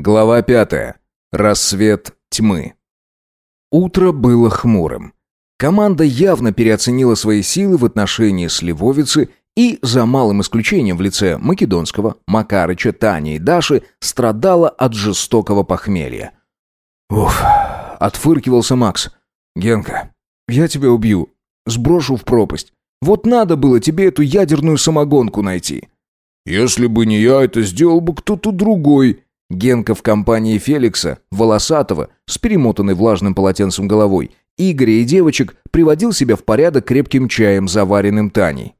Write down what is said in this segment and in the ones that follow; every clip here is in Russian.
Глава пятая. Рассвет тьмы. Утро было хмурым. Команда явно переоценила свои силы в отношении Сливовицы и, за малым исключением в лице Македонского, Макарыча, Тани и Даши, страдала от жестокого похмелья. «Уф!» — отфыркивался Макс. «Генка, я тебя убью. Сброшу в пропасть. Вот надо было тебе эту ядерную самогонку найти». «Если бы не я, это сделал бы кто-то другой», Генка в компании Феликса, Волосатого, с перемотанной влажным полотенцем головой, Игоря и девочек приводил себя в порядок крепким чаем, заваренным Таней.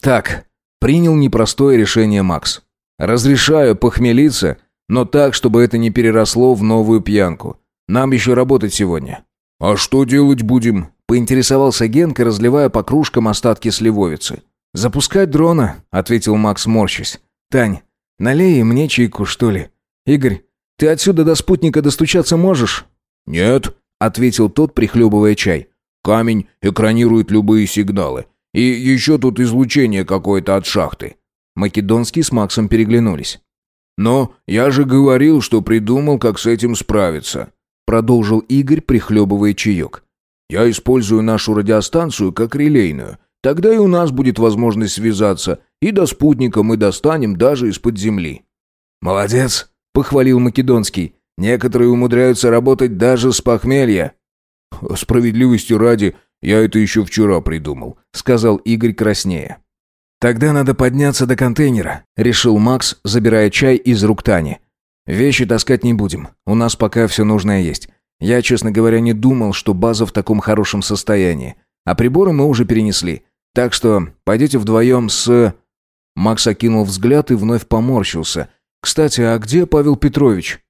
Так, принял непростое решение Макс. Разрешаю похмелиться, но так, чтобы это не переросло в новую пьянку. Нам еще работать сегодня. А что делать будем? Поинтересовался Генка, разливая по кружкам остатки сливовицы. «Запускать дрона», — ответил Макс, морщась. «Тань, налей мне чайку, что ли?» «Игорь, ты отсюда до спутника достучаться можешь?» «Нет», — ответил тот, прихлебывая чай. «Камень экранирует любые сигналы. И еще тут излучение какое-то от шахты». Македонский с Максом переглянулись. «Но я же говорил, что придумал, как с этим справиться», — продолжил Игорь, прихлебывая чаек. «Я использую нашу радиостанцию как релейную. Тогда и у нас будет возможность связаться, и до спутника мы достанем даже из-под земли». «Молодец!» Похвалил Македонский. Некоторые умудряются работать даже с похмелья. Справедливости ради, я это еще вчера придумал, сказал Игорь краснея. Тогда надо подняться до контейнера, решил Макс, забирая чай из рук Тани. Вещи таскать не будем. У нас пока все нужное есть. Я, честно говоря, не думал, что база в таком хорошем состоянии. А приборы мы уже перенесли. Так что пойдете вдвоем с...» Макс окинул взгляд и вновь поморщился, «Кстати, а где Павел Петрович?»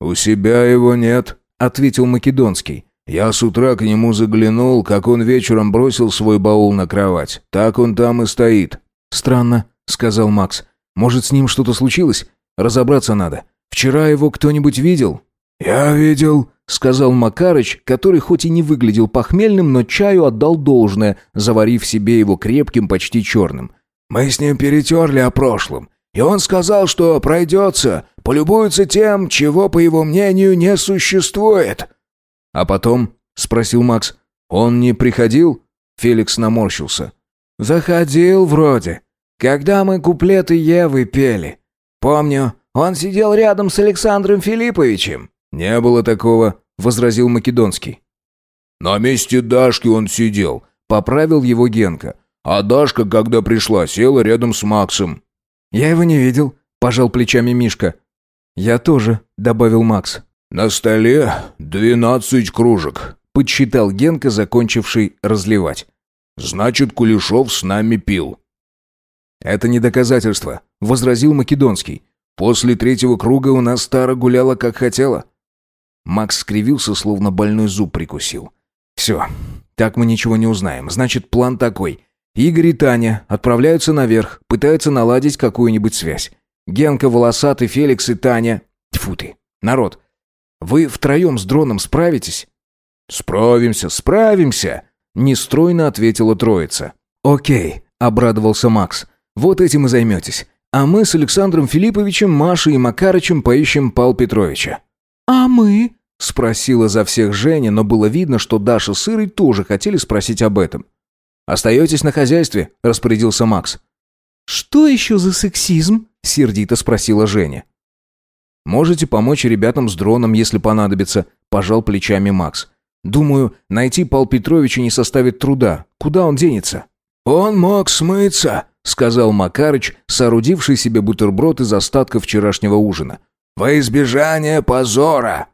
«У себя его нет», — ответил Македонский. «Я с утра к нему заглянул, как он вечером бросил свой баул на кровать. Так он там и стоит». «Странно», — сказал Макс. «Может, с ним что-то случилось? Разобраться надо. Вчера его кто-нибудь видел?» «Я видел», — сказал Макарыч, который хоть и не выглядел похмельным, но чаю отдал должное, заварив себе его крепким, почти черным. «Мы с ним перетерли о прошлом. И он сказал, что пройдется, полюбуется тем, чего, по его мнению, не существует». «А потом?» — спросил Макс. «Он не приходил?» Феликс наморщился. «Заходил вроде. Когда мы куплеты Евы пели. Помню, он сидел рядом с Александром Филипповичем». «Не было такого», — возразил Македонский. «На месте Дашки он сидел», — поправил его Генка. «А Дашка, когда пришла, села рядом с Максом». «Я его не видел», — пожал плечами Мишка. «Я тоже», — добавил Макс. «На столе двенадцать кружек», — подсчитал Генка, закончивший разливать. «Значит, Кулешов с нами пил». «Это не доказательство», — возразил Македонский. «После третьего круга у нас Тара гуляла как хотела». Макс скривился, словно больной зуб прикусил. «Все, так мы ничего не узнаем. Значит, план такой. Игорь и Таня отправляются наверх, пытаются наладить какую-нибудь связь. Генка, Волосатый, Феликс и Таня... Тьфу ты, народ. Вы втроем с дроном справитесь? Справимся, справимся, нестройно ответила троица. Окей, обрадовался Макс. Вот этим и займетесь. А мы с Александром Филипповичем, Машей и Макарычем поищем Пал Петровича. А мы? Спросила за всех Женя, но было видно, что Даша с Ирой тоже хотели спросить об этом. «Остаетесь на хозяйстве?» – распорядился Макс. «Что еще за сексизм?» – сердито спросила Женя. «Можете помочь ребятам с дроном, если понадобится», – пожал плечами Макс. «Думаю, найти Пал Петровича не составит труда. Куда он денется?» «Он мог смыться», — сказал Макарыч, соорудивший себе бутерброд из остатков вчерашнего ужина. «Во избежание позора!»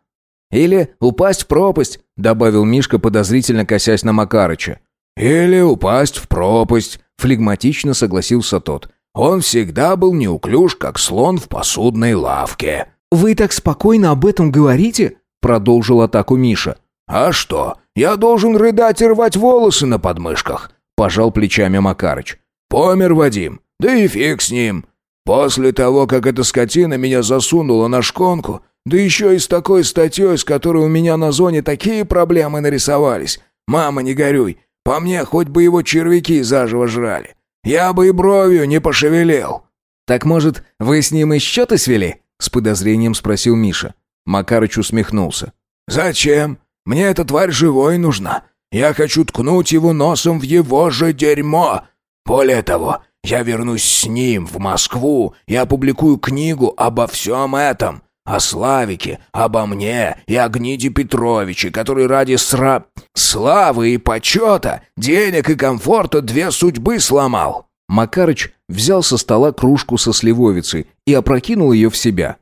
«Или упасть в пропасть», — добавил Мишка, подозрительно косясь на Макарыча. «Или упасть в пропасть», — флегматично согласился тот. «Он всегда был неуклюж, как слон в посудной лавке». «Вы так спокойно об этом говорите?» — продолжил атаку Миша. «А что, я должен рыдать и рвать волосы на подмышках?» — пожал плечами Макарыч. «Помер Вадим, да и фиг с ним. После того, как эта скотина меня засунула на шконку, да еще и с такой статьей, с которой у меня на зоне такие проблемы нарисовались. Мама, не горюй, по мне, хоть бы его червяки заживо жрали. Я бы и бровью не пошевелил». «Так, может, вы с ним и счеты свели?» С подозрением спросил Миша. Макарыч усмехнулся. «Зачем? Мне эта тварь живой нужна. Я хочу ткнуть его носом в его же дерьмо. Более того, я вернусь с ним в Москву и опубликую книгу обо всем этом. О Славике, обо мне и о Гниде Петровиче, который ради сра... славы и почета, денег и комфорта две судьбы сломал». Макарыч взял со стола кружку со сливовицей и опрокинул ее в себя.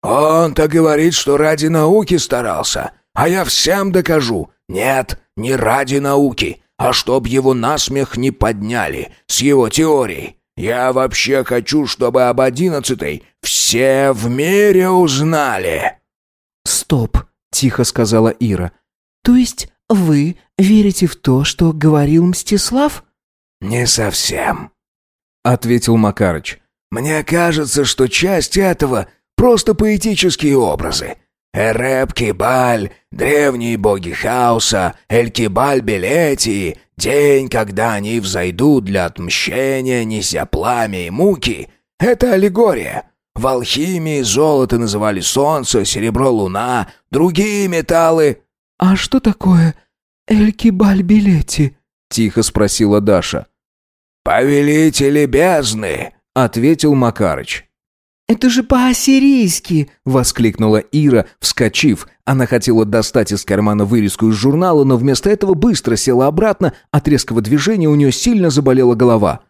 «Он-то говорит, что ради науки старался, а я всем докажу. Нет, не ради науки, а чтоб его насмех не подняли с его теорией. Я вообще хочу, чтобы об одиннадцатой все в мире узнали». «Стоп», — тихо сказала Ира. «То есть вы верите в то, что говорил Мстислав?» «Не совсем», — ответил Макарыч. «Мне кажется, что часть этого — просто поэтические образы. Эреб Кибаль, древние боги хаоса, Эль-Кибаль Белетии, день, когда они взойдут для отмщения, неся пламя и муки — это аллегория. В алхимии золото называли солнце, серебро — луна, другие металлы... «А что такое Эль-Кибаль Белети?» — тихо спросила Даша. «Повелители бездны», — ответил Макарыч. «Это же по-ассирийски!» — воскликнула Ира, вскочив. Она хотела достать из кармана вырезку из журнала, но вместо этого быстро села обратно. От резкого движения у нее сильно заболела голова.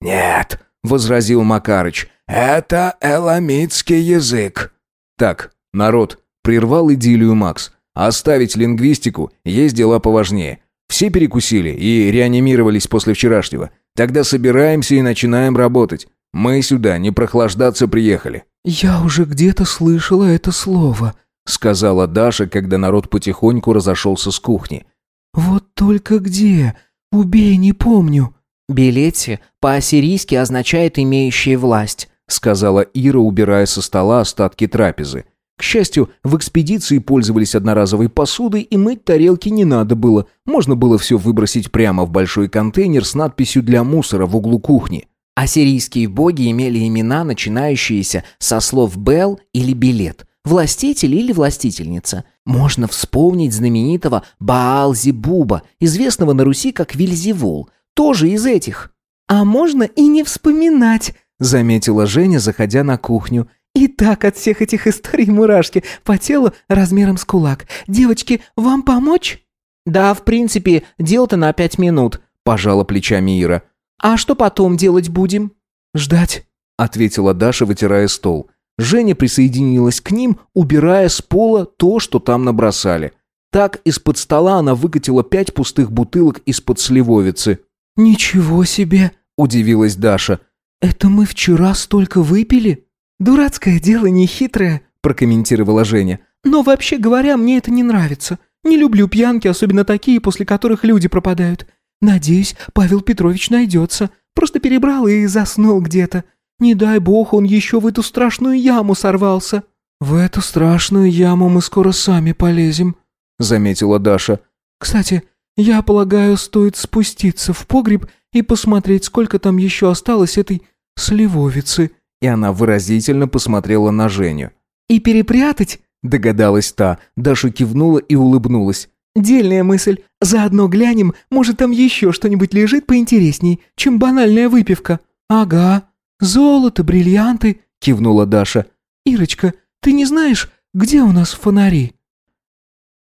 «Нет», — возразил Макарыч, — «это эламитский язык». «Так, народ», — прервал идиллию Макс. «Оставить лингвистику, есть дела поважнее. Все перекусили и реанимировались после вчерашнего. Тогда собираемся и начинаем работать. Мы сюда не прохлаждаться приехали». «Я уже где-то слышала это слово», — сказала Даша, когда народ потихоньку разошелся с кухни. «Вот только где? Убей, не помню». «Билетти по-ассирийски означает «имеющие власть», — сказала Ира, убирая со стола остатки трапезы. К счастью, в экспедиции пользовались одноразовой посудой, и мыть тарелки не надо было. Можно было все выбросить прямо в большой контейнер с надписью «Для мусора» в углу кухни. Ассирийские боги имели имена, начинающиеся со слов «бел» или «билет», «властитель» или «властительница». Можно вспомнить знаменитого Баал-Зебуба, известного на Руси как Вильзевул, тоже из этих. «А можно и не вспоминать», — заметила Женя, заходя на кухню. «И так от всех этих историй мурашки по телу размером с кулак. Девочки, вам помочь?» «Да, в принципе, дело-то на пять минут», — пожала плечами Ира. «А что потом делать будем?» «Ждать», — ответила Даша, вытирая стол. Женя присоединилась к ним, убирая с пола то, что там набросали. Так из-под стола она выкатила пять пустых бутылок из-под сливовицы. «Ничего себе!» — удивилась Даша. «Это мы вчера столько выпили?» «Дурацкое дело, нехитрое», — прокомментировала Женя. «Но вообще говоря, мне это не нравится. Не люблю пьянки, особенно такие, после которых люди пропадают. Надеюсь, Павел Петрович найдется. Просто перебрал и заснул где-то. Не дай бог, он еще в эту страшную яму сорвался». «В эту страшную яму мы скоро сами полезем», — заметила Даша. «Кстати, я полагаю, стоит спуститься в погреб и посмотреть, сколько там еще осталось этой сливовицы». И она выразительно посмотрела на Женю. «И перепрятать?» — догадалась та. Даша кивнула и улыбнулась. «Дельная мысль. Заодно глянем, может, там еще что-нибудь лежит поинтересней, чем банальная выпивка». «Ага. Золото, бриллианты», — кивнула Даша. «Ирочка, ты не знаешь, где у нас фонари?»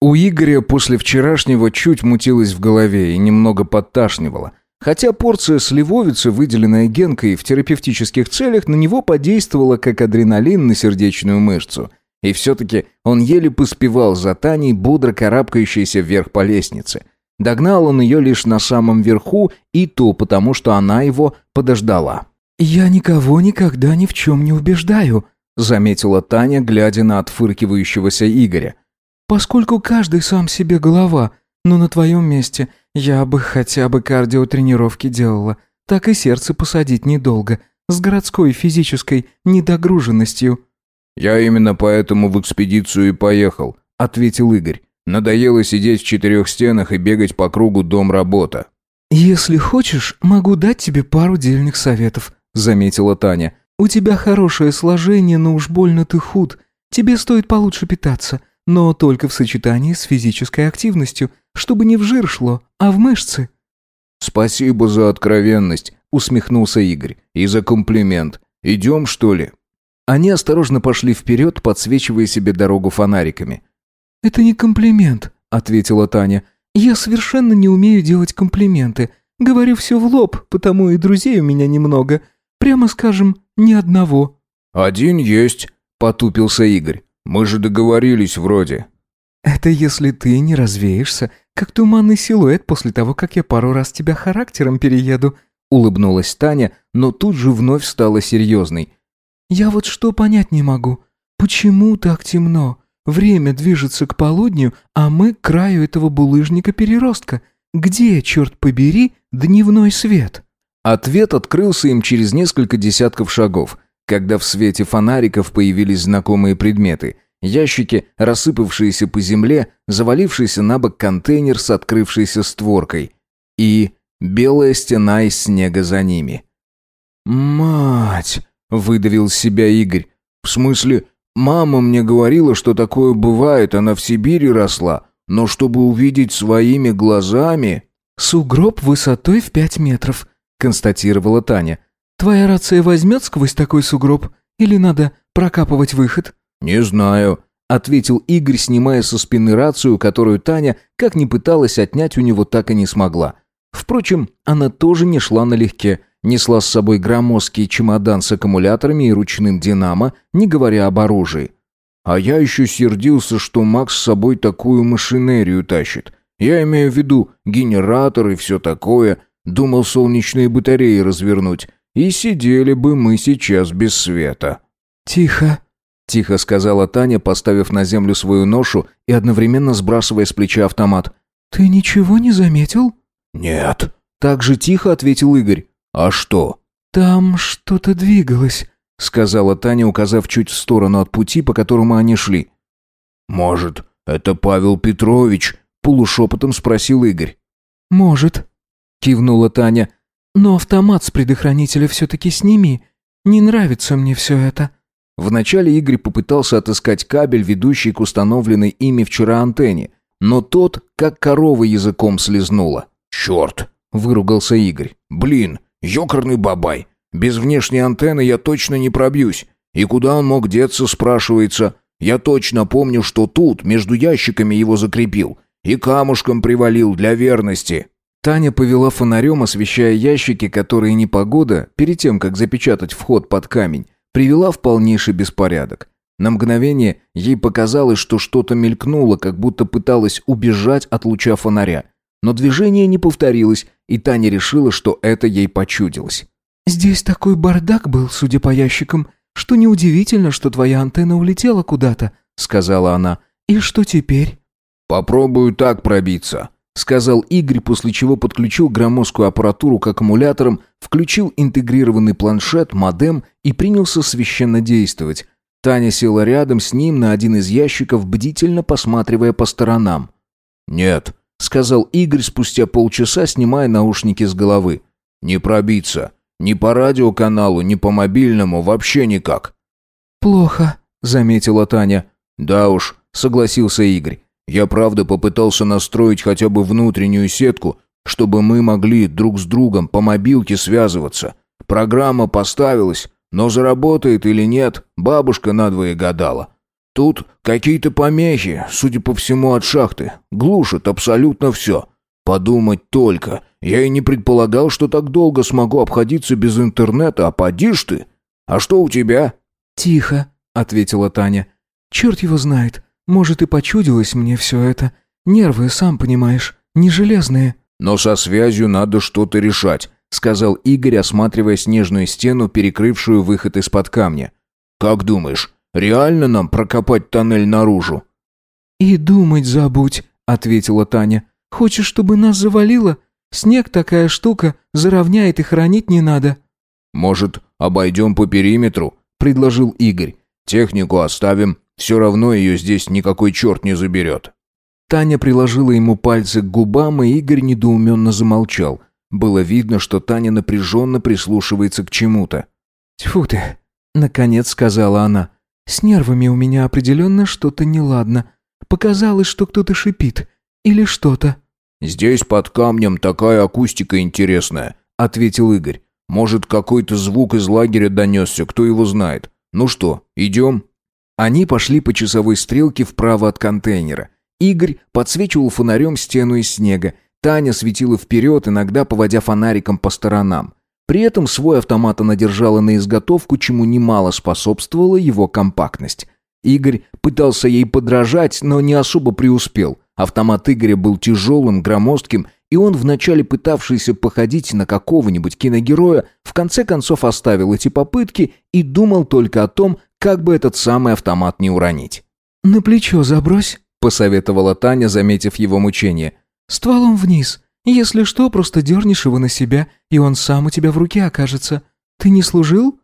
У Игоря после вчерашнего чуть мутилось в голове и немного подташнивало. Хотя порция сливовицы, выделенная Генкой в терапевтических целях, на него подействовала как адреналин на сердечную мышцу — и все-таки он еле поспевал за Таней, бодро карабкающейся вверх по лестнице. Догнал он ее лишь на самом верху, и то потому, что она его подождала. «Я никого никогда ни в чем не убеждаю», — заметила Таня, глядя на отфыркивающегося Игоря. «Поскольку каждый сам себе голова, но на твоем месте я бы хотя бы кардиотренировки делала. Так и сердце посадить недолго, с городской физической недогруженностью». «Я именно поэтому в экспедицию и поехал», — ответил Игорь. «Надоело сидеть в четырех стенах и бегать по кругу дом-работа». «Если хочешь, могу дать тебе пару дельных советов», — заметила Таня. У тебя хорошее сложение, но уж больно ты худ. Тебе стоит получше питаться, но только в сочетании с физической активностью, чтобы не в жир шло, а в мышцы». «Спасибо за откровенность», — усмехнулся Игорь. «И за комплимент. Идем, что ли?» Они осторожно пошли вперед, подсвечивая себе дорогу фонариками. «Это не комплимент», — ответила Таня. «Я совершенно не умею делать комплименты. Говорю все в лоб, потому и друзей у меня немного. Прямо скажем, ни одного». «Один есть», — потупился Игорь. «Мы же договорились вроде». «Это если ты не развеешься, как туманный силуэт после того, как я пару раз тебя характером перееду», — улыбнулась Таня, но тут же вновь стала серьезной. «Я вот что понять не могу. Почему так темно? Время движется к полудню, а мы к краю этого булыжника-переростка. Где, черт побери, дневной свет?» Ответ открылся им через несколько десятков шагов, когда в свете фонариков появились знакомые предметы. Ящики, рассыпавшиеся по земле, завалившийся на бок контейнер с открывшейся створкой и белая стена из снега за ними. «Мать!» — выдавил себя Игорь. «В смысле, мама мне говорила, что такое бывает, она в Сибири росла, но чтобы увидеть своими глазами...» «Сугроб высотой в пять метров», — констатировала Таня. «Твоя рация возьмет сквозь такой сугроб? Или надо прокапывать выход?» «Не знаю», — ответил Игорь, снимая со спины рацию, которую Таня, как ни пыталась отнять у него, так и не смогла. Впрочем, она тоже не шла налегке, несла с собой громоздкий чемодан с аккумуляторами и ручным динамо, не говоря об оружии. А я еще сердился, что Макс с собой такую машинерию тащит. Я имею в виду генератор и все такое. Думал солнечные батареи развернуть. И сидели бы мы сейчас без света. «Тихо», — тихо сказала Таня, поставив на землю свою ношу и одновременно сбрасывая с плеча автомат. «Ты ничего не заметил?» «Нет», — так же тихо ответил Игорь. «А что?» «Там что-то двигалось», — сказала Таня, указав чуть в сторону от пути, по которому они шли. «Может, это Павел Петрович?» — полушепотом спросил Игорь. «Может», кивнула Таня. «Но автомат с предохранителя все-таки сними. Не нравится мне все это». Вначале Игорь попытался отыскать кабель, ведущий к установленной ими вчера антенне, но тот, как корова языком слезнула. «Черт!» – выругался Игорь. «Блин, ёкарный бабай! Без внешней антенны я точно не пробьюсь. И куда он мог деться, спрашивается. Я точно помню, что тут, между ящиками его закрепил. И камушком привалил для верности». Таня повела фонарем, освещая ящики, которые непогода, перед тем, как запечатать вход под камень, привела в полнейший беспорядок. На мгновение ей показалось, что что-то мелькнуло, как будто пыталась убежать от луча фонаря. Но движение не повторилось, и Таня решила, что это ей почудилось. «Здесь такой бардак был, судя по ящикам, что неудивительно, что твоя антенна улетела куда-то», — сказала она. «И что теперь?» «Попробую так пробиться», сказал Игорь, после чего подключил громоздкую аппаратуру к аккумуляторам, включил интегрированный планшет, модем и принялся священно действовать. Таня села рядом с ним на один из ящиков, бдительно посматривая по сторонам. «Нет», — сказал Игорь спустя полчаса, снимая наушники с головы. «Не пробиться. Ни по радиоканалу, ни по мобильному, вообще никак». «Плохо», — заметила Таня. «Да уж», — согласился Игорь. Я правда попытался настроить хотя бы внутреннюю сетку, чтобы мы могли друг с другом по мобилке связываться. Программа поставилась, но заработает или нет, бабушка надвое гадала. Тут какие-то помехи, судя по всему, от шахты. Глушат абсолютно все. Подумать только. Я и не предполагал, что так долго смогу обходиться без интернета, а поди ж ты. А что у тебя? «Тихо», — ответила Таня. «Черт его знает. Может, и почудилось мне все это. Нервы, сам понимаешь, не железные». «Но со связью надо что-то решать», — сказал Игорь, осматривая снежную стену, перекрывшую выход из-под камня. «Как думаешь, реально нам прокопать тоннель наружу?» «И думать забудь», — ответила Таня. «Хочешь, чтобы нас завалило? Снег такая штука, заровняет и хранить не надо». «Может, обойдем по периметру?» — предложил Игорь. «Технику оставим, все равно ее здесь никакой черт не заберет». Таня приложила ему пальцы к губам, и Игорь недоуменно замолчал. Было видно, что Таня напряженно прислушивается к чему-то. «Тьфу ты!» Наконец сказала она. «С нервами у меня определенно что-то неладно. Показалось, что кто-то шипит. Или что-то». «Здесь под камнем такая акустика интересная», — ответил Игорь. «Может, какой-то звук из лагеря донесся, кто его знает. Ну что, идем?» Они пошли по часовой стрелке вправо от контейнера. Игорь подсвечивал фонарем стену из снега. Таня светила вперед, иногда поводя фонариком по сторонам. При этом свой автомат она держала на изготовку, чему немало способствовала его компактность. Игорь пытался ей подражать, но не особо преуспел. Автомат Игоря был тяжелым, громоздким, и он, вначале пытавшийся походить на какого-нибудь киногероя, в конце концов оставил эти попытки и думал только о том, как бы этот самый автомат не уронить. «На плечо забрось», — посоветовала Таня, заметив его мучение. «Стволом вниз. Если что, просто дернешь его на себя, и он сам у тебя в руке окажется. Ты не служил?»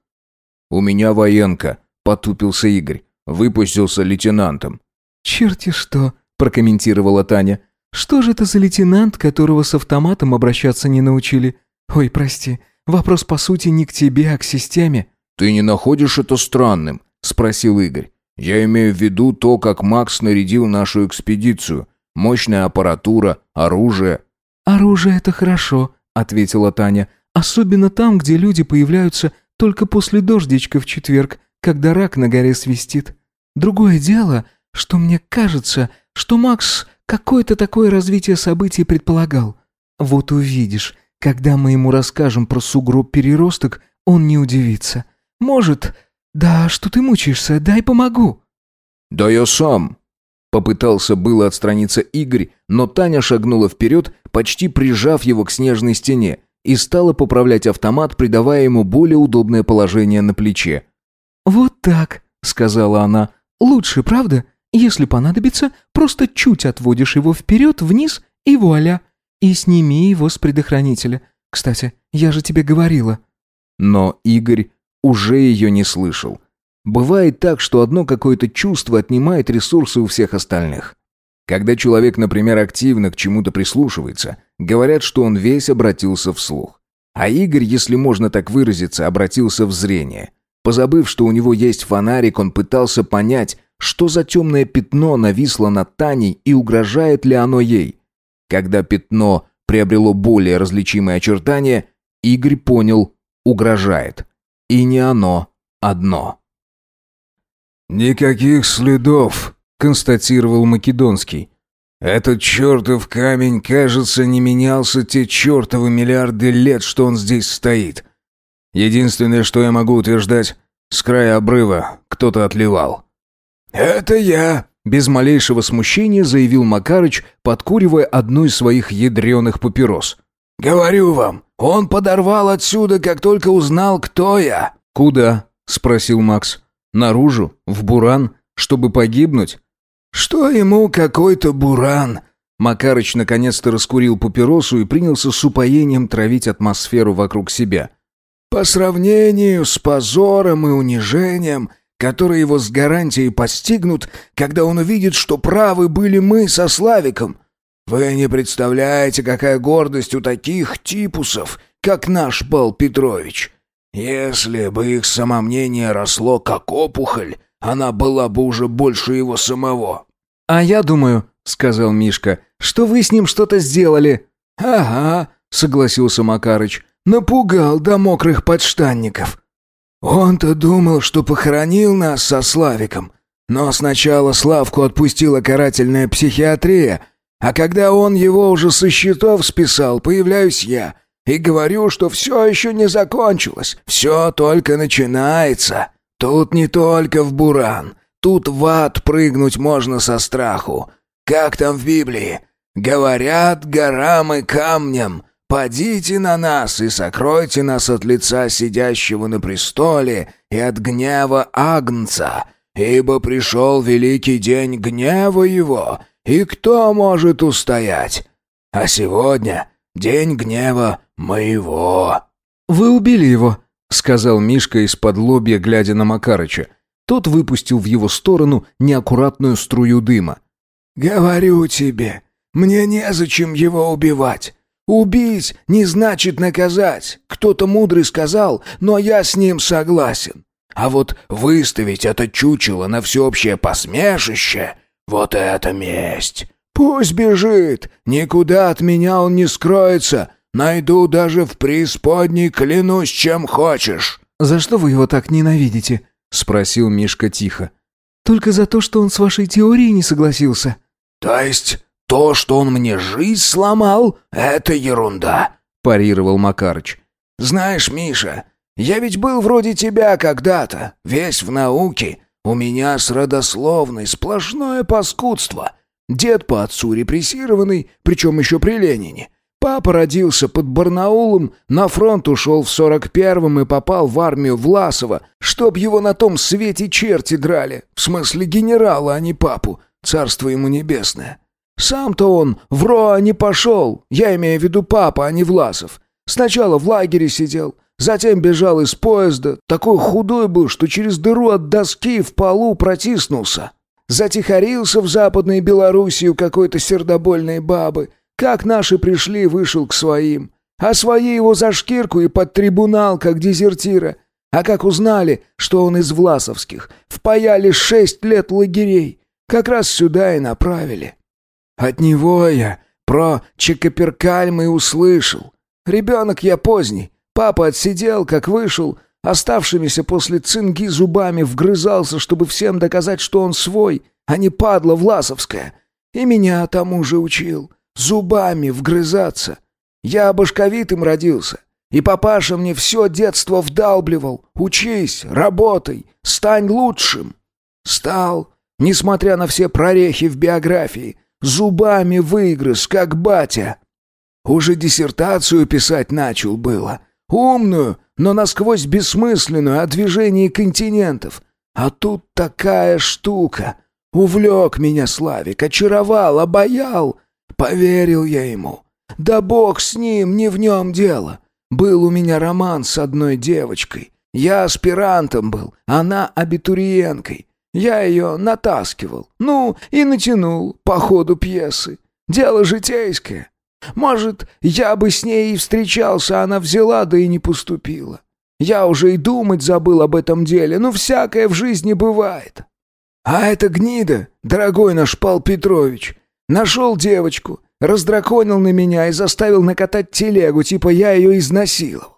«У меня военка», — потупился Игорь. Выпустился лейтенантом. «Черти что», — прокомментировала Таня. «Что же это за лейтенант, которого с автоматом обращаться не научили? Ой, прости, вопрос по сути не к тебе, а к системе». «Ты не находишь это странным?» — спросил Игорь. «Я имею в виду то, как Макс снарядил нашу экспедицию. Мощная аппаратура, оружие». «Оружие — это хорошо», — ответила Таня. «Особенно там, где люди появляются только после дождичка в четверг, когда рак на горе свистит. Другое дело, что мне кажется, что Макс какое-то такое развитие событий предполагал. Вот увидишь, когда мы ему расскажем про сугроб переросток, он не удивится. Может, да что ты мучаешься, дай помогу». «Да я сам», Попытался было отстраниться Игорь, но Таня шагнула вперед, почти прижав его к снежной стене, и стала поправлять автомат, придавая ему более удобное положение на плече. «Вот так», — сказала она. «Лучше, правда? Если понадобится, просто чуть отводишь его вперед, вниз и вуаля. И сними его с предохранителя. Кстати, я же тебе говорила». Но Игорь уже ее не слышал. Бывает так, что одно какое-то чувство отнимает ресурсы у всех остальных. Когда человек, например, активно к чему-то прислушивается, говорят, что он весь обратился вслух. А Игорь, если можно так выразиться, обратился в зрение. Позабыв, что у него есть фонарик, он пытался понять, что за темное пятно нависло над Таней и угрожает ли оно ей. Когда пятно приобрело более различимые очертания, Игорь понял – угрожает. И не оно одно. «Никаких следов», — констатировал Македонский. «Этот чертов камень, кажется, не менялся те чертовы миллиарды лет, что он здесь стоит. Единственное, что я могу утверждать, с края обрыва кто-то отливал». «Это я», — без малейшего смущения заявил Макарыч, подкуривая одну из своих ядреных папирос. «Говорю вам, он подорвал отсюда, как только узнал, кто я». «Куда?» — спросил Макс. Наружу? В буран? Чтобы погибнуть? Что ему какой-то буран? Макарыч наконец-то раскурил папиросу и принялся с упоением травить атмосферу вокруг себя. По сравнению с позором и унижением, которые его с гарантией постигнут, когда он увидит, что правы были мы со Славиком. Вы не представляете, какая гордость у таких типусов, как наш Пал Петрович. Если бы их самомнение росло как опухоль, она была бы уже больше его самого. А я думаю, сказал Мишка, что вы с ним что-то сделали. Ага, согласился Макарыч. Напугал до мокрых подштанников. Он-то думал, что похоронил нас со Славиком. Но сначала Славку отпустила карательная психиатрия, а когда он его уже со счетов списал, появляюсь я и говорю, что все еще не закончилось, все только начинается. Тут не только в буран, тут в ад прыгнуть можно со страху. Как там в Библии? Говорят горам и камням, «Падите на нас и сокройте нас от лица сидящего на престоле и от гнева Агнца, ибо пришел великий день гнева его, и кто может устоять? А сегодня день гнева «Моего». «Вы убили его», — сказал Мишка из-под лобья, глядя на Макарыча. Тот выпустил в его сторону неаккуратную струю дыма. «Говорю тебе, мне незачем его убивать. Убить не значит наказать. Кто-то мудрый сказал, но я с ним согласен. А вот выставить это чучело на всеобщее посмешище — вот это месть! Пусть бежит, никуда от меня он не скроется. Найду даже в преисподней, клянусь, чем хочешь». «За что вы его так ненавидите?» — спросил Мишка тихо. «Только за то, что он с вашей теорией не согласился». «То есть то, что он мне жизнь сломал, это ерунда», — парировал Макарыч. «Знаешь, Миша, я ведь был вроде тебя когда-то, весь в науке. У меня с родословной сплошное паскудство. Дед по отцу репрессированный, причем еще при Ленине. Папа родился под Барнаулом, на фронт ушел в сорок первом и попал в армию Власова, чтоб его на том свете черти драли. В смысле генерала, а не папу. Царство ему небесное. Сам-то он в РОА не пошел. Я имею в виду папа, а не Власов. Сначала в лагере сидел, затем бежал из поезда. Такой худой был, что через дыру от доски в полу протиснулся. Затихарился в Западной Белоруссии у какой-то сердобольной бабы – как наши пришли, вышел к своим. А свои его за шкирку и под трибунал, как дезертира. А как узнали, что он из Власовских, впаяли шесть лет лагерей. Как раз сюда и направили. От него я про Чекаперкальм и услышал. Ребенок я поздний. Папа отсидел, как вышел, оставшимися после цинги зубами вгрызался, чтобы всем доказать, что он свой, а не падла Власовская. И меня тому же учил зубами вгрызаться. Я башковитым родился, и папаша мне все детство вдалбливал. Учись, работай, стань лучшим. Стал, несмотря на все прорехи в биографии, зубами выгрыз, как батя. Уже диссертацию писать начал было. Умную, но насквозь бессмысленную о движении континентов. А тут такая штука. Увлек меня Славик, очаровал, обаял. Поверил я ему. Да бог с ним, не в нем дело. Был у меня роман с одной девочкой. Я аспирантом был, она абитуриенткой. Я ее натаскивал. Ну, и натянул по ходу пьесы. Дело житейское. Может, я бы с ней и встречался, она взяла, да и не поступила. Я уже и думать забыл об этом деле, но всякое в жизни бывает. А эта гнида, дорогой наш Пал Петрович, Нашел девочку, раздраконил на меня и заставил накатать телегу, типа я ее изнасиловал.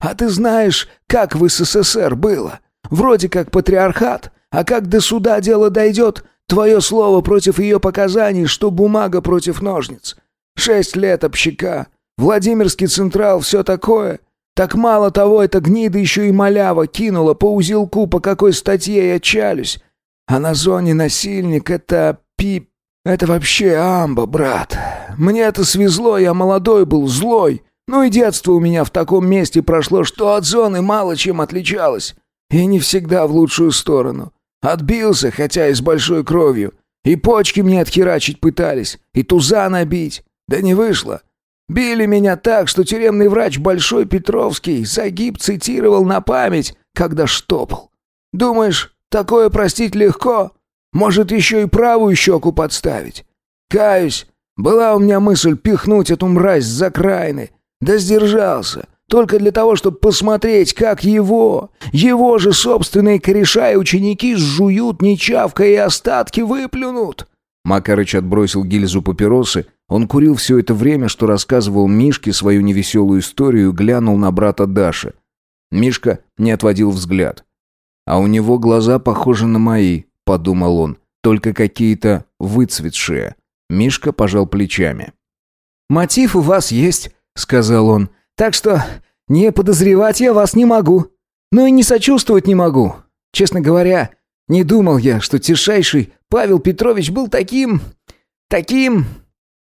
А ты знаешь, как в СССР было? Вроде как патриархат, а как до суда дело дойдет, твое слово против ее показаний, что бумага против ножниц. Шесть лет общака, Владимирский Централ, все такое. Так мало того, эта гнида еще и малява кинула по узелку, по какой статье я чалюсь. А на зоне насильник — это пип «Это вообще амба, брат. Мне это свезло, я молодой был, злой. Ну и детство у меня в таком месте прошло, что от зоны мало чем отличалось. И не всегда в лучшую сторону. Отбился, хотя и с большой кровью. И почки мне отхерачить пытались, и туза набить. Да не вышло. Били меня так, что тюремный врач Большой Петровский загиб цитировал на память, когда штопал. Думаешь, такое простить легко?» Может, еще и правую щеку подставить? Каюсь, была у меня мысль пихнуть эту мразь за крайны. Да сдержался. Только для того, чтобы посмотреть, как его, его же собственные кореша и ученики сжуют, не чавкая и остатки выплюнут. Макарыч отбросил гильзу папиросы. Он курил все это время, что рассказывал Мишке свою невеселую историю глянул на брата Даши. Мишка не отводил взгляд. А у него глаза похожи на мои, — подумал он, — «только какие-то выцветшие». Мишка пожал плечами. «Мотив у вас есть», — сказал он, — «так что не подозревать я вас не могу. Но и не сочувствовать не могу. Честно говоря, не думал я, что тишайший Павел Петрович был таким... таким...»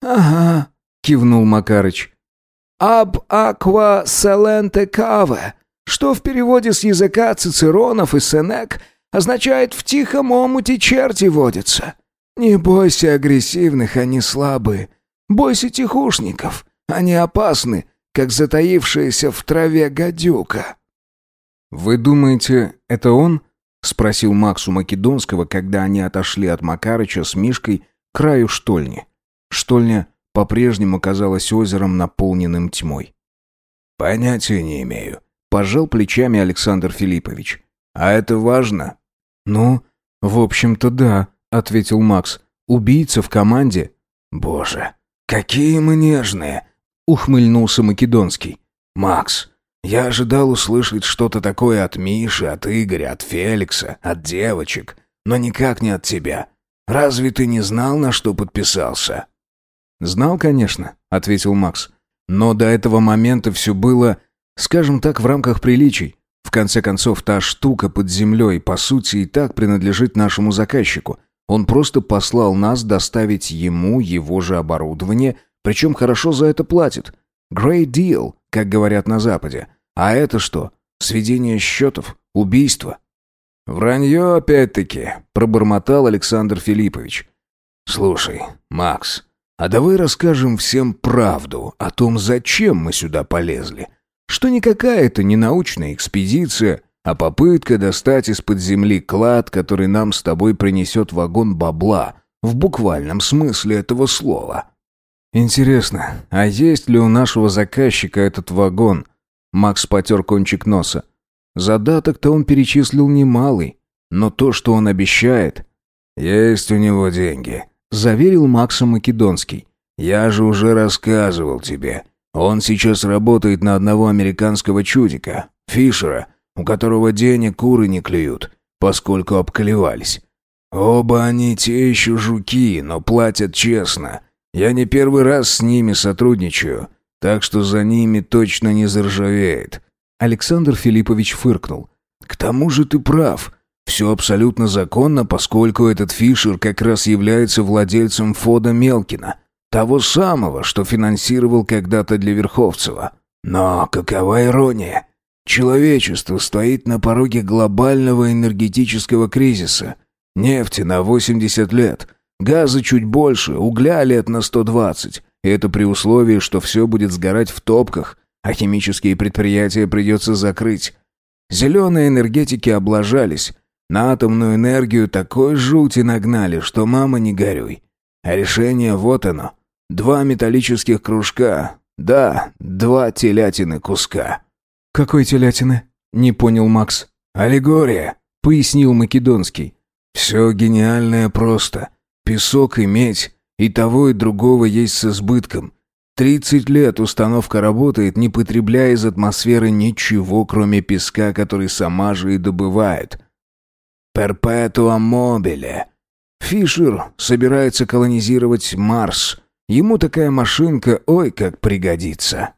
«Ага», — кивнул Макарыч. «Аб аква селенте каве», что в переводе с языка Цицеронов и Сенек означает «в тихом омуте черти водятся». Не бойся агрессивных, они слабые. Бойся тихушников, они опасны, как затаившаяся в траве гадюка». «Вы думаете, это он?» — спросил Максу Македонского, когда они отошли от Макарыча с Мишкой к краю штольни. Штольня по-прежнему казалась озером, наполненным тьмой. «Понятия не имею», — пожал плечами Александр Филиппович. А это важно?» «Ну, в общем-то, да», — ответил Макс. «Убийца в команде». «Боже, какие мы нежные!» — ухмыльнулся Македонский. «Макс, я ожидал услышать что-то такое от Миши, от Игоря, от Феликса, от девочек, но никак не от тебя. Разве ты не знал, на что подписался?» «Знал, конечно», — ответил Макс. «Но до этого момента все было, скажем так, в рамках приличий. Конце концов, та штука под землей, по сути, и так принадлежит нашему заказчику. Он просто послал нас доставить ему его же оборудование, причем хорошо за это платит. Great deal, как говорят на Западе. А это что? Сведение счетов? Убийство? «Вранье опять-таки», — пробормотал Александр Филиппович. «Слушай, Макс, а давай расскажем всем правду о том, зачем мы сюда полезли. Что никакая это не научная экспедиция, а попытка достать из-под земли клад, который нам с тобой принесет вагон бабла, в буквальном смысле этого слова». «Интересно, а есть ли у нашего заказчика этот вагон?» Макс потер кончик носа. Задаток-то он перечислил немалый, но то, что он обещает... «Есть у него деньги», — заверил Макса Македонский. «Я же уже рассказывал тебе. Он сейчас работает на одного американского чудика, Фишера, у которого денег куры не клюют, поскольку обклевались. Оба они те еще жуки, но платят честно. Я не первый раз с ними сотрудничаю, так что за ними точно не заржавеет. Александр Филиппович фыркнул. «К тому же ты прав. Все абсолютно законно, поскольку этот Фишер как раз является владельцем Фода Мелкина, того самого, что финансировал когда-то для Верховцева. Но какова ирония? Человечество стоит на пороге глобального энергетического кризиса. Нефти на 80 лет, газа чуть больше, угля лет на 120. И это при условии, что все будет сгорать в топках, а химические предприятия придется закрыть. Зеленые энергетики облажались. На атомную энергию такой жути нагнали, что мама не горюй. А решение вот оно. Два металлических кружка. Да, два телятины куска. «Какой телятины?» — не понял Макс. «Аллегория», — пояснил Македонский. «Все гениальное просто. Песок и медь. И того, и другого есть с избытком. Тридцать лет установка работает, не потребляя из атмосферы ничего, кроме песка, который сама же и добывает. Перпетуа мобиле. Фишер собирается колонизировать Марс. Ему такая машинка, ой, как пригодится.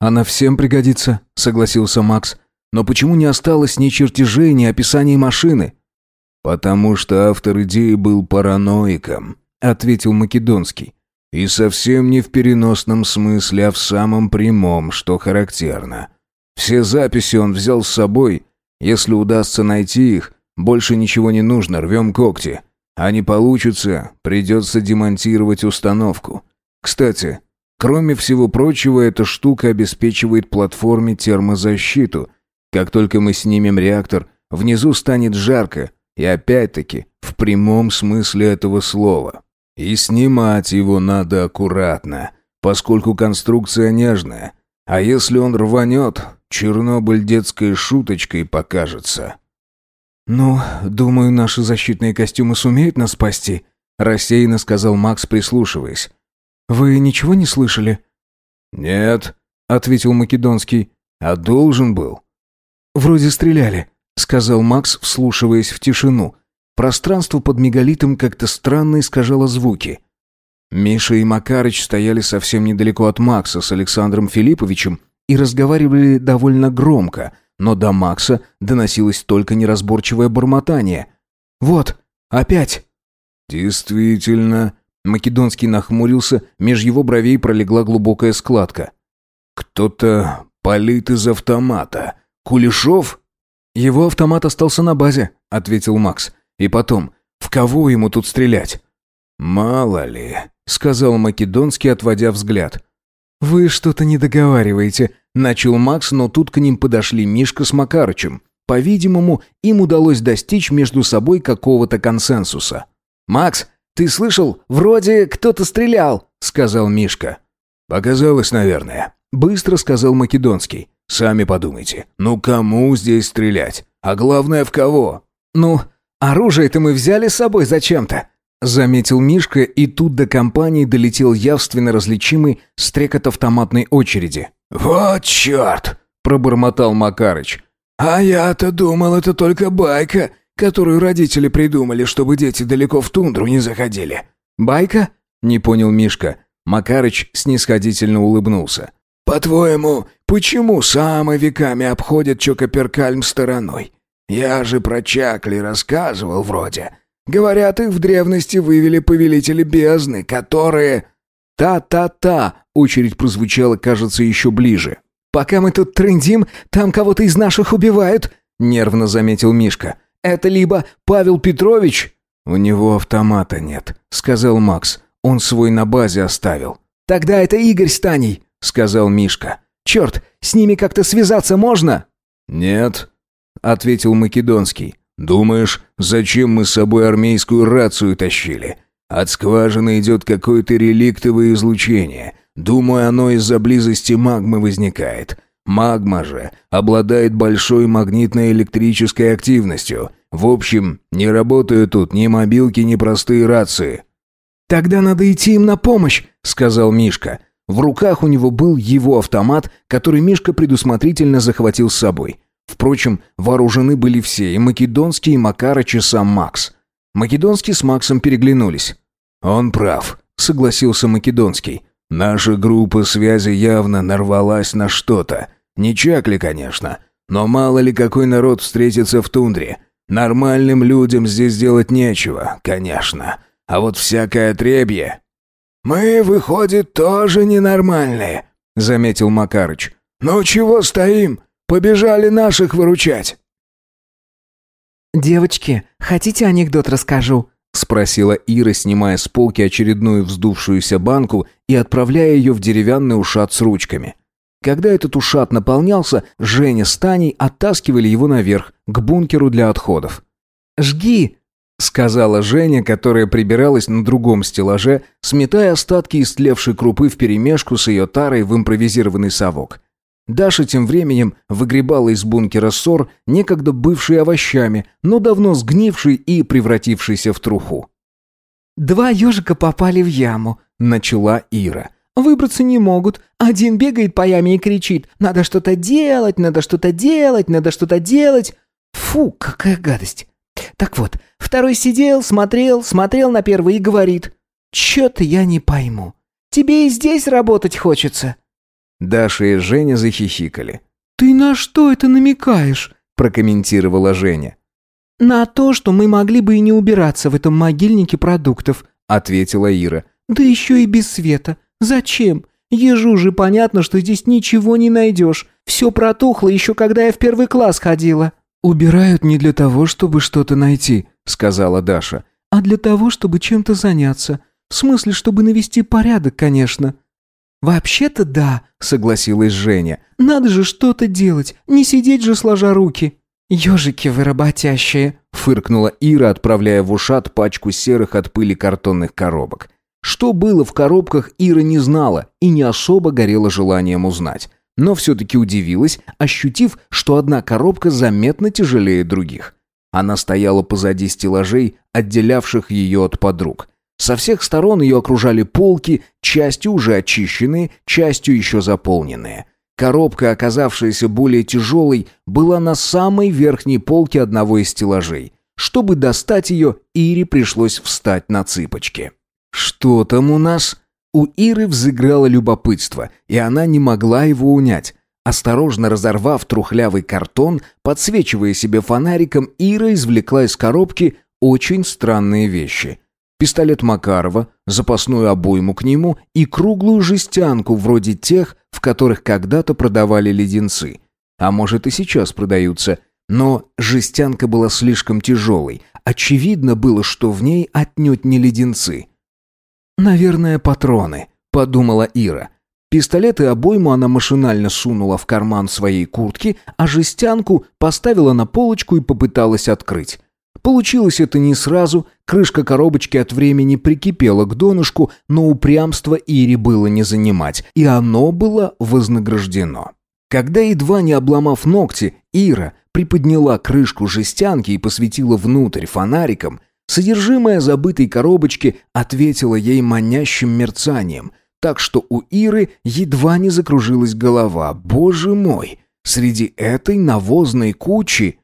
Она всем пригодится, согласился Макс. Но почему не осталось ни чертежей, ни описаний машины? Потому что автор идеи был параноиком, ответил Македонский. И совсем не в переносном смысле, а в самом прямом, что характерно. Все записи он взял с собой. Если удастся найти их, больше ничего не нужно, рвем когти. А не получится, придется демонтировать установку. Кстати, кроме всего прочего, эта штука обеспечивает платформе термозащиту. Как только мы снимем реактор, внизу станет жарко, и опять-таки, в прямом смысле этого слова. И снимать его надо аккуратно, поскольку конструкция нежная. А если он рванет, Чернобыль детской шуточкой покажется. «Ну, думаю, наши защитные костюмы сумеют нас спасти», — рассеянно сказал Макс, прислушиваясь. «Вы ничего не слышали?» «Нет», — ответил Македонский, — «а должен был». «Вроде стреляли», — сказал Макс, вслушиваясь в тишину. Пространство под мегалитом как-то странно искажало звуки. Миша и Макарыч стояли совсем недалеко от Макса с Александром Филипповичем и разговаривали довольно громко, но до Макса доносилось только неразборчивое бормотание. «Вот, опять!» «Действительно...» Македонский нахмурился, меж его бровей пролегла глубокая складка. «Кто-то палит из автомата. Кулешов?» «Его автомат остался на базе», — ответил Макс. И потом, в кого ему тут стрелять? «Мало ли», — сказал Македонский, отводя взгляд. «Вы что-то не договариваете», — начал Макс, но тут к ним подошли Мишка с Макарычем. По-видимому, им удалось достичь между собой какого-то консенсуса. «Макс, ты слышал? Вроде кто-то стрелял», — сказал Мишка. «Показалось, наверное», — быстро сказал Македонский. «Сами подумайте, ну кому здесь стрелять? А главное, в кого?» «Ну, оружие-то мы взяли с собой зачем-то», — заметил Мишка, и тут до компании долетел явственно различимый стрекот автоматной очереди. «Вот черт!» — пробормотал Макарыч. «А я-то думал, это только байка, которую родители придумали, чтобы дети далеко в тундру не заходили». «Байка?» — не понял Мишка. Макарыч снисходительно улыбнулся. «По-твоему, почему самы веками обходят Чокоперкальм стороной? Я же про Чакли рассказывал вроде. Говорят, их в древности вывели повелители бездны, которые...» «Та-та-та!» — очередь прозвучала, кажется, еще ближе. «Пока мы тут трындим, там кого-то из наших убивают», — нервно заметил Мишка. «Это либо Павел Петрович...» «У него автомата нет», — сказал Макс. «Он свой на базе оставил». «Тогда это Игорь с Таней», — сказал Мишка. «Черт, с ними как-то связаться можно?» «Нет», — ответил Македонский. «Думаешь, зачем мы с собой армейскую рацию тащили? От скважины идет какое-то реликтовое излучение. Думаю, оно из-за близости магмы возникает. Магма же обладает большой магнитной электрической активностью. В общем, не работают тут ни мобилки, ни простые рации». «Тогда надо идти им на помощь», — сказал Мишка. В руках у него был его автомат, который Мишка предусмотрительно захватил с собой. Впрочем, вооружены были все, и Македонский, и Макарыч, и сам Макс. Македонский с Максом переглянулись. «Он прав», — согласился Македонский. «Наша группа связи явно нарвалась на что-то. Не Чакли, конечно, но мало ли какой народ встретится в тундре. Нормальным людям здесь делать нечего, конечно. А вот всякое отребье...» «Мы, выходит, тоже ненормальные», — заметил Макарыч. «Ну чего стоим? Побежали наших выручать!» «Девочки, хотите анекдот расскажу?» — спросила Ира, снимая с полки очередную вздувшуюся банку и отправляя ее в деревянный ушат с ручками. Когда этот ушат наполнялся, Женя с Таней оттаскивали его наверх, к бункеру для отходов. «Жги!» — сказала Женя, которая прибиралась на другом стеллаже, сметая остатки истлевшей крупы вперемешку с ее тарой в импровизированный совок. Даша тем временем выгребала из бункера ссор, некогда бывший овощами, но давно сгнивший и превратившийся в труху. «Два ежика попали в яму», — начала Ира. «Выбраться не могут. Один бегает по яме и кричит «Надо что-то делать, надо что-то делать, надо что-то делать». Фу, какая гадость. Так вот, второй сидел, смотрел, смотрел на первый и говорит «Чё-то я не пойму. Тебе и здесь работать хочется». Даша и Женя захихикали. «Ты на что это намекаешь?» прокомментировала Женя. «На то, что мы могли бы и не убираться в этом могильнике продуктов», ответила Ира. «Да еще и без света. Зачем? Ежу же понятно, что здесь ничего не найдешь. Все протухло еще когда я в первый класс ходила». «Убирают не для того, чтобы что-то найти», сказала Даша. «А для того, чтобы чем-то заняться. В смысле, чтобы навести порядок, конечно». «Вообще-то да», — согласилась Женя. «Надо же что-то делать, не сидеть же сложа руки». «Ежики вы работящие», — фыркнула Ира, отправляя в ушат пачку серых от пыли картонных коробок. Что было в коробках, Ира не знала и не особо горела желанием узнать. Но все-таки удивилась, ощутив, что одна коробка заметно тяжелее других. Она стояла позади стеллажей, отделявших ее от подруг. Со всех сторон ее окружали полки, частью уже очищенные, частью еще заполненные. Коробка, оказавшаяся более тяжелой, была на самой верхней полке одного из стеллажей. Чтобы достать ее, Ире пришлось встать на цыпочки. «Что там у нас?» У Иры взыграло любопытство, и она не могла его унять. Осторожно разорвав трухлявый картон, подсвечивая себе фонариком, Ира извлекла из коробки очень странные вещи – пистолет Макарова, запасную обойму к нему и круглую жестянку вроде тех, в которых когда-то продавали леденцы. А может и сейчас продаются. Но жестянка была слишком тяжелой. Очевидно было, что в ней отнюдь не леденцы. «Наверное, патроны», — подумала Ира. Пистолет и обойму она машинально сунула в карман своей куртки, а жестянку поставила на полочку и попыталась открыть. Получилось это не сразу, крышка коробочки от времени прикипела к донышку, но упрямство Ире было не занимать, и оно было вознаграждено. Когда, едва не обломав ногти, Ира приподняла крышку жестянки и посветила внутрь фонариком, содержимое забытой коробочки ответило ей манящим мерцанием, так что у Иры едва не закружилась голова. «Боже мой!» Среди этой навозной кучи...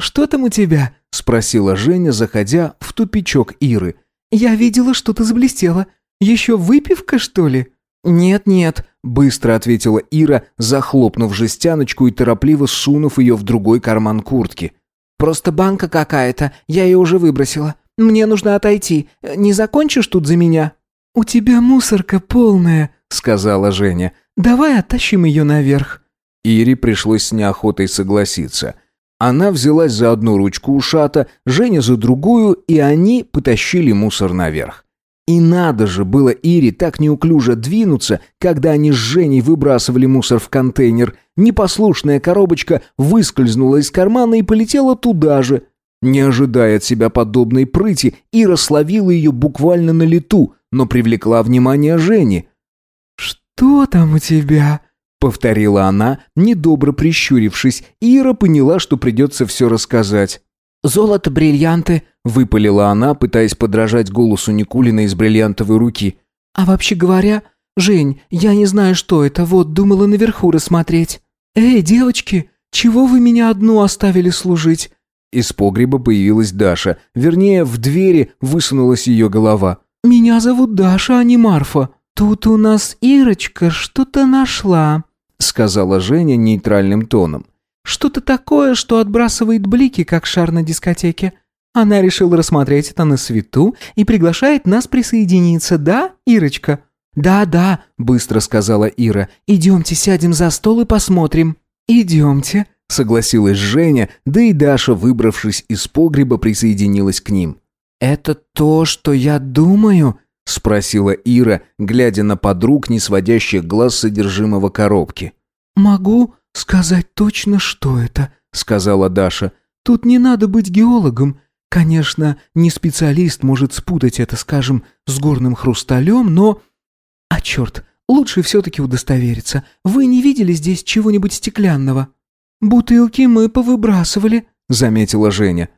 «Что там у тебя?» — спросила Женя, заходя в тупичок Иры. «Я видела, что-то заблестело. Еще выпивка, что ли?» «Нет-нет», — быстро ответила Ира, захлопнув жестяночку и торопливо сунув ее в другой карман куртки. «Просто банка какая-то, я ее уже выбросила. Мне нужно отойти. Не закончишь тут за меня?» «У тебя мусорка полная», — сказала Женя. «Давай оттащим ее наверх». Ире пришлось с неохотой согласиться. Она взялась за одну ручку ушата, Женя за другую, и они потащили мусор наверх. И надо же было Ире так неуклюже двинуться, когда они с Женей выбрасывали мусор в контейнер. Непослушная коробочка выскользнула из кармана и полетела туда же. Не ожидая от себя подобной прыти, Ира словила ее буквально на лету, но привлекла внимание Жени. «Что там у тебя?» Повторила она, недобро прищурившись, Ира поняла, что придется все рассказать. «Золото, бриллианты», — выпалила она, пытаясь подражать голосу Никулина из бриллиантовой руки. «А вообще говоря, Жень, я не знаю, что это, вот думала наверху рассмотреть. Эй, девочки, чего вы меня одну оставили служить?» Из погреба появилась Даша, вернее, в двери высунулась ее голова. «Меня зовут Даша, а не Марфа». «Тут у нас Ирочка что-то нашла», — сказала Женя нейтральным тоном. «Что-то такое, что отбрасывает блики, как шар на дискотеке. Она решила рассмотреть это на свету и приглашает нас присоединиться, да, Ирочка?» «Да-да», — быстро сказала Ира. «Идемте сядем за стол и посмотрим». «Идемте», — согласилась Женя, да и Даша, выбравшись из погреба, присоединилась к ним. «Это то, что я думаю?» — спросила Ира, глядя на подруг, не сводящих глаз содержимого коробки. «Могу сказать точно, что это», — сказала Даша. «Тут не надо быть геологом. Конечно, не специалист может спутать это, скажем, с горным хрусталем, но... А черт, лучше все-таки удостовериться. Вы не видели здесь чего-нибудь стеклянного?» «Бутылки мы повыбрасывали», — заметила Женя.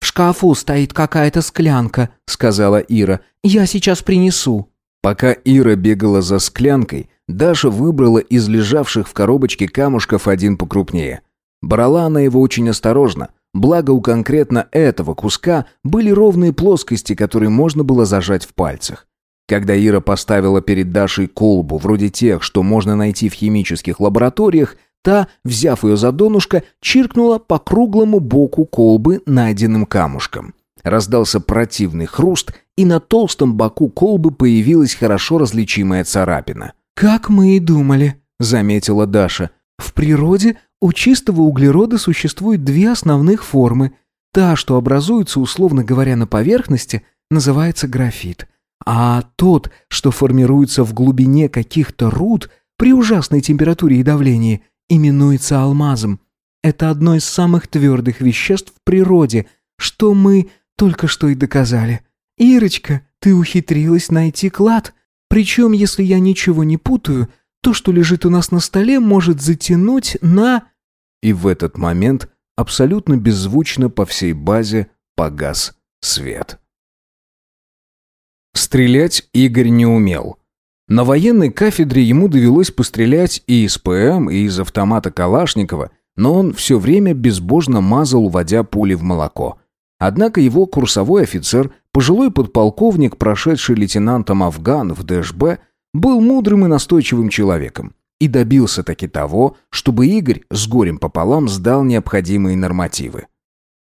«В шкафу стоит какая-то склянка», — сказала Ира. «Я сейчас принесу». Пока Ира бегала за склянкой, Даша выбрала из лежавших в коробочке камушков один покрупнее. Брала она его очень осторожно, благо у конкретно этого куска были ровные плоскости, которые можно было зажать в пальцах. Когда Ира поставила перед Дашей колбу, вроде тех, что можно найти в химических лабораториях, Та, взяв ее за донышко, чиркнула по круглому боку колбы найденным камушком. Раздался противный хруст, и на толстом боку колбы появилась хорошо различимая царапина. «Как мы и думали», — заметила Даша. «В природе у чистого углерода существует две основных формы. Та, что образуется, условно говоря, на поверхности, называется графит. А тот, что формируется в глубине каких-то руд при ужасной температуре и давлении — именуется алмазом. Это одно из самых твердых веществ в природе, что мы только что и доказали. Ирочка, ты ухитрилась найти клад. Причем, если я ничего не путаю, то, что лежит у нас на столе, может затянуть на...» И в этот момент абсолютно беззвучно по всей базе погас свет. Стрелять Игорь не умел. На военной кафедре ему довелось пострелять и из ПМ, и из автомата Калашникова, но он все время безбожно мазал, уводя пули в молоко. Однако его курсовой офицер, пожилой подполковник, прошедший лейтенантом Афган в ДШБ, был мудрым и настойчивым человеком и добился таки того, чтобы Игорь с горем пополам сдал необходимые нормативы.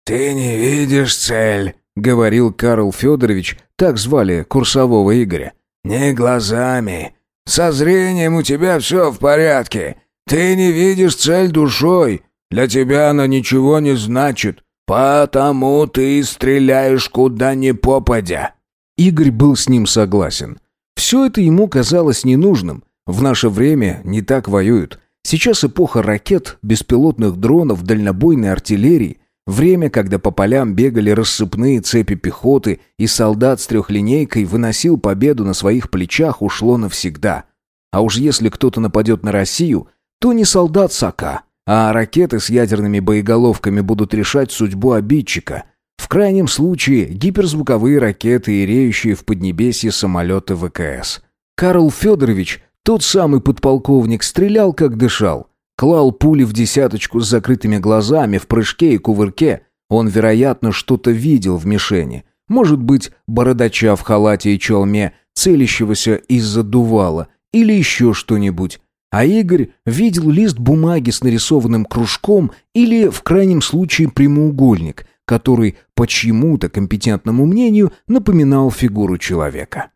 «Ты не видишь цель», — говорил Карл Федорович, так звали курсового Игоря. «Не глазами. Со зрением у тебя все в порядке. Ты не видишь цель душой. Для тебя она ничего не значит. Потому ты стреляешь куда ни попадя». Игорь был с ним согласен. Все это ему казалось ненужным. В наше время не так воюют. Сейчас эпоха ракет, беспилотных дронов, дальнобойной артиллерии. Время, когда по полям бегали рассыпные цепи пехоты, и солдат с трехлинейкой выносил победу на своих плечах, ушло навсегда. А уж если кто-то нападет на Россию, то не солдат Сака, а ракеты с ядерными боеголовками будут решать судьбу обидчика. В крайнем случае гиперзвуковые ракеты и реющие в Поднебесье самолеты ВКС. Карл Федорович, тот самый подполковник, стрелял как дышал. Клал пули в десяточку с закрытыми глазами, в прыжке и кувырке. Он, вероятно, что-то видел в мишени. Может быть, бородача в халате и челме, целящегося из-за дувала, или еще что-нибудь. А Игорь видел лист бумаги с нарисованным кружком или, в крайнем случае, прямоугольник, который, по чьему-то компетентному мнению, напоминал фигуру человека.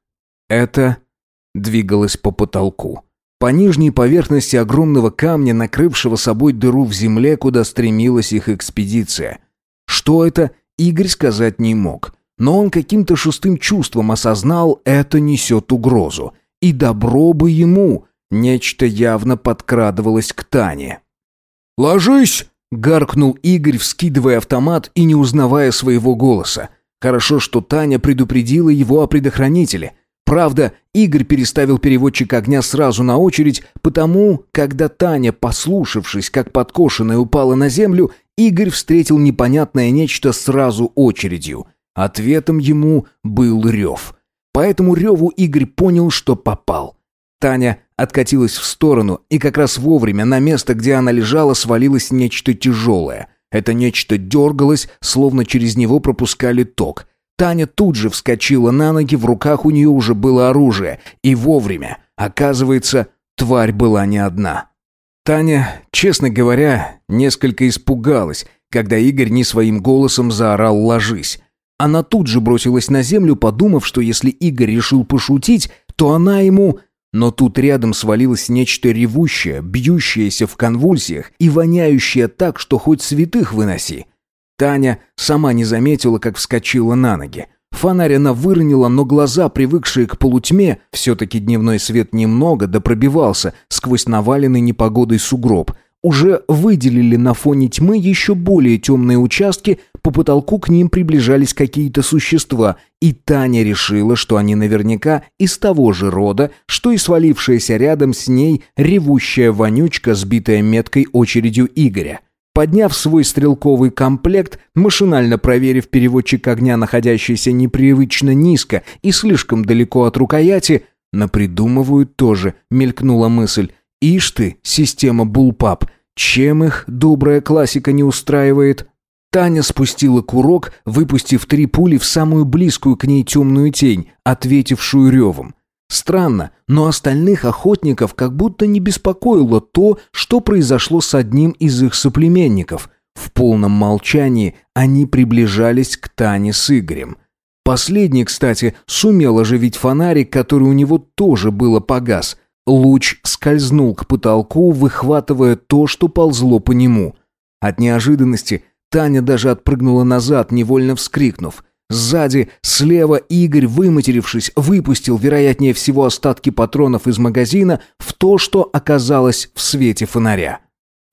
Это двигалось по потолку. По нижней поверхности огромного камня, накрывшего собой дыру в земле, куда стремилась их экспедиция. Что это, Игорь сказать не мог. Но он каким-то шестым чувством осознал, это несет угрозу. И добро бы ему, Нечто явно подкрадывалось к Тане. «Ложись!» — гаркнул Игорь, вскидывая автомат и не узнавая своего голоса. Хорошо, что Таня предупредила его о предохранителе. Правда, Игорь переставил переводчик огня сразу на очередь, потому, когда Таня, послушавшись, как подкошенная, упала на землю, Игорь встретил непонятное нечто сразу очередью. Ответом ему был рев. По этому реву Игорь понял, что попал. Таня откатилась в сторону, и как раз вовремя на место, где она лежала, свалилось нечто тяжелое. Это нечто дергалось, словно через него пропускали ток. Таня тут же вскочила на ноги, в руках у нее уже было оружие. И вовремя. Оказывается, тварь была не одна. Таня, честно говоря, несколько испугалась, когда Игорь не своим голосом заорал «ложись». Она тут же бросилась на землю, подумав, что если Игорь решил пошутить, то она ему но тут рядом свалилось нечто ревущее, бьющееся в конвульсиях и воняющее так, что хоть святых выноси. Таня сама не заметила, как вскочила на ноги. Фонарь она выронила, но глаза, привыкшие к полутьме, все-таки дневной свет немного да пробивался сквозь наваленный непогодой сугроб, уже выделили на фоне тьмы еще более темные участки, по потолку к ним приближались какие-то существа, и Таня решила, что они наверняка из того же рода, что и свалившаяся рядом с ней ревущая вонючка, сбитая меткой очередью Игоря. Подняв свой стрелковый комплект, машинально проверив переводчик огня, находящийся непривычно низко и слишком далеко от рукояти, напридумывают тоже, мелькнула мысль. Ишь ты, система Булпап, чем их добрая классика не устраивает? Таня спустила курок, выпустив три пули в самую близкую к ней темную тень, ответившую ревом. Странно, но остальных охотников как будто не беспокоило то, что произошло с одним из их соплеменников. В полном молчании они приближались к Тане с Игорем. Последний, кстати, сумел оживить фонарик, который у него тоже было погас. Луч скользнул к потолку, выхватывая то, что ползло по нему. От неожиданности Таня даже отпрыгнула назад, невольно вскрикнув. Сзади, слева Игорь, выматерившись, выпустил, вероятнее всего, остатки патронов из магазина в то, что оказалось в свете фонаря.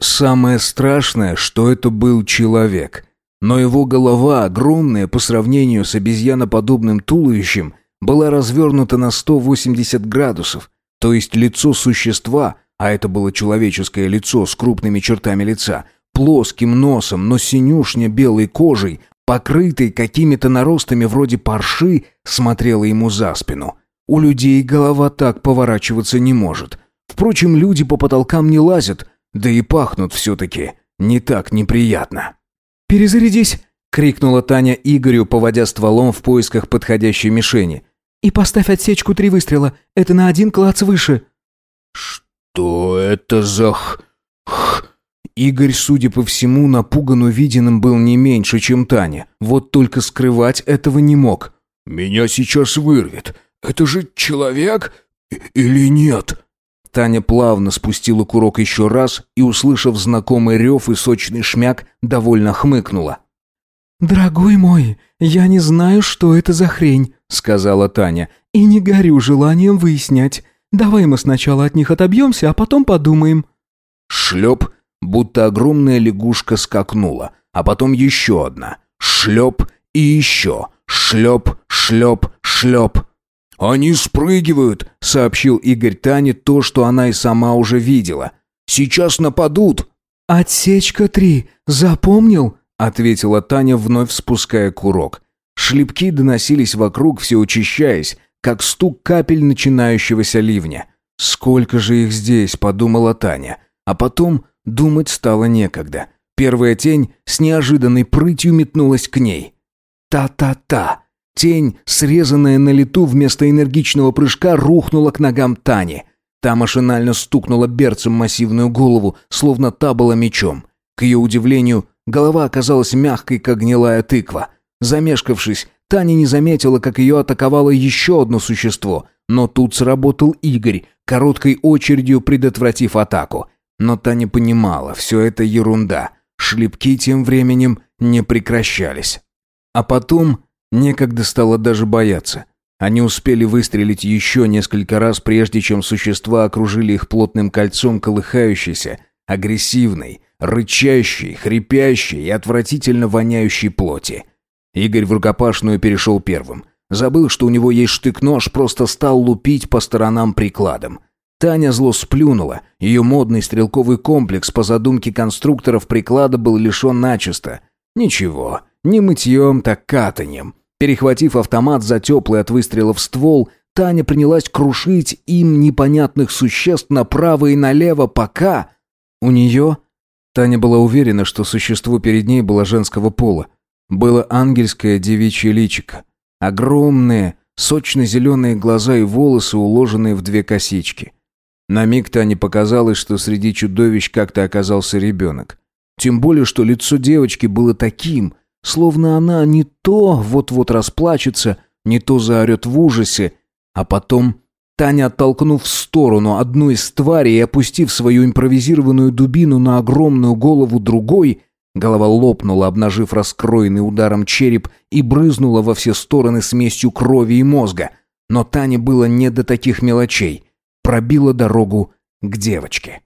Самое страшное, что это был человек. Но его голова, огромная по сравнению с обезьяноподобным туловищем, была развернута на 180 градусов, то есть лицо существа, а это было человеческое лицо с крупными чертами лица – плоским носом, но синюшне-белой кожей, покрытой какими-то наростами вроде парши, смотрела ему за спину. У людей голова так поворачиваться не может. Впрочем, люди по потолкам не лазят, да и пахнут все-таки не так неприятно. «Перезарядись!» — крикнула Таня Игорю, поводя стволом в поисках подходящей мишени. «И поставь отсечку три выстрела. Это на один клац выше». «Что это за х... х... Игорь, судя по всему, напуган увиденным был не меньше, чем Таня. Вот только скрывать этого не мог. «Меня сейчас вырвет. Это же человек или нет?» Таня плавно спустила курок еще раз и, услышав знакомый рев и сочный шмяк, довольно хмыкнула. «Дорогой мой, я не знаю, что это за хрень», — сказала Таня, — «и не горю желанием выяснять. Давай мы сначала от них отобьемся, а потом подумаем». Шлеп — будто огромная лягушка скакнула, а потом еще одна. Шлеп и еще. Шлеп, шлеп, шлеп. «Они спрыгивают», — сообщил Игорь Тане то, что она и сама уже видела. Сейчас нападут!» «Отсечка три. Запомнил?» — ответила Таня, вновь спуская курок. Шлепки доносились вокруг, все учащаясь, как стук капель начинающегося ливня. «Сколько же их здесь?» — подумала Таня. А потом думать стало некогда. Первая тень с неожиданной прытью метнулась к ней. Та-та-та! Тень, срезанная на лету вместо энергичного прыжка, рухнула к ногам Тани. Та машинально стукнула берцем массивную голову, словно та была мечом. К ее удивлению, голова оказалась мягкой, как гнилая тыква. Замешкавшись, Таня не заметила, как ее атаковало еще одно существо, но тут сработал Игорь, короткой очередью предотвратив атаку. Но Таня понимала, все это ерунда. Шлепки тем временем не прекращались. А потом некогда стало даже бояться. Они успели выстрелить еще несколько раз, прежде чем существа окружили их плотным кольцом колыхающейся, агрессивной, рычащей, хрипящей и отвратительно воняющей плоти. Игорь в рукопашную перешел первым. Забыл, что у него есть штык-нож, просто стал лупить по сторонам прикладом. Таня зло сплюнула. Ее модный стрелковый комплекс по задумке конструкторов приклада был лишен начисто. Ничего, не мытьем, так катаньем. Перехватив автомат за теплый от выстрелов ствол, Таня принялась крушить им непонятных существ направо и налево, пока... У нее... Таня была уверена, что существо перед ней было женского пола. Было ангельское девичье личико. Огромные, сочно-зеленые глаза и волосы, уложенные в две косички. На миг Тане показалось, что среди чудовищ как-то оказался ребенок. Тем более, что лицо девочки было таким, словно она не то вот-вот расплачется, не то заорет в ужасе, а потом Таня, оттолкнув в сторону одну из тварей и опустив свою импровизированную дубину на огромную голову другой, голова лопнула, обнажив раскроенный ударом череп и брызнула во все стороны смесью крови и мозга. Но Тане было не до таких мелочей. Пробила дорогу к девочке.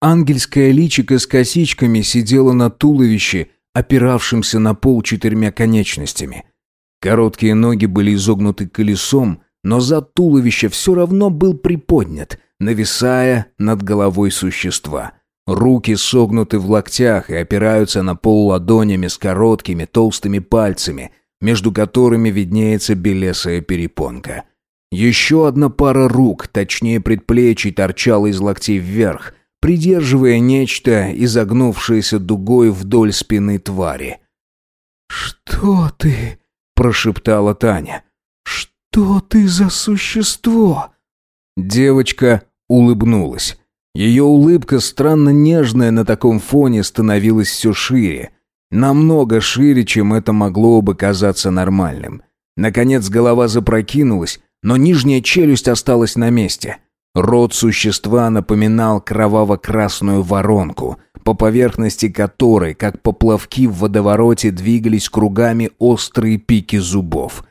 Ангельское личико с косичками сидело на туловище, опиравшимся на пол четырьмя конечностями. Короткие ноги были изогнуты колесом, но зад туловища все равно был приподнят, нависая над головой существа. Руки согнуты в локтях и опираются на пол ладонями с короткими толстыми пальцами, между которыми виднеется белесая перепонка. Еще одна пара рук, точнее предплечий, торчала из локтей вверх, придерживая нечто, изогнувшееся дугой вдоль спины твари. «Что ты?» – прошептала Таня. «Что ты за существо?» Девочка улыбнулась. Ее улыбка, странно нежная на таком фоне, становилась все шире. Намного шире, чем это могло бы казаться нормальным. Наконец голова запрокинулась, но нижняя челюсть осталась на месте. Рот существа напоминал кроваво-красную воронку, по поверхности которой, как поплавки в водовороте, двигались кругами острые пики зубов.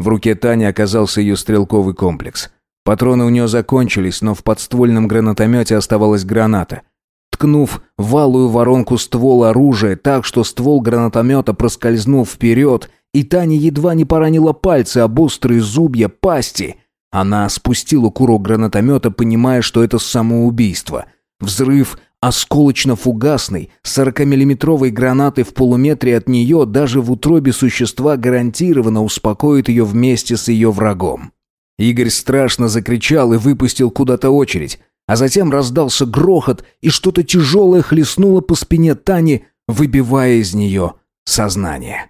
В руке Тани оказался ее стрелковый комплекс. Патроны у нее закончились, но в подствольном гранатомете оставалась граната. Ткнув валую воронку ствола оружия так, что ствол гранатомета проскользнул вперед, и Таня едва не поранила пальцы об острые зубья пасти. Она спустила курок гранатомета, понимая, что это самоубийство. Взрыв осколочно-фугасной, 40-миллиметровой гранаты в полуметре от нее даже в утробе существа гарантированно успокоит ее вместе с ее врагом. Игорь страшно закричал и выпустил куда-то очередь, а затем раздался грохот, и что-то тяжелое хлестнуло по спине Тани, выбивая из нее сознание.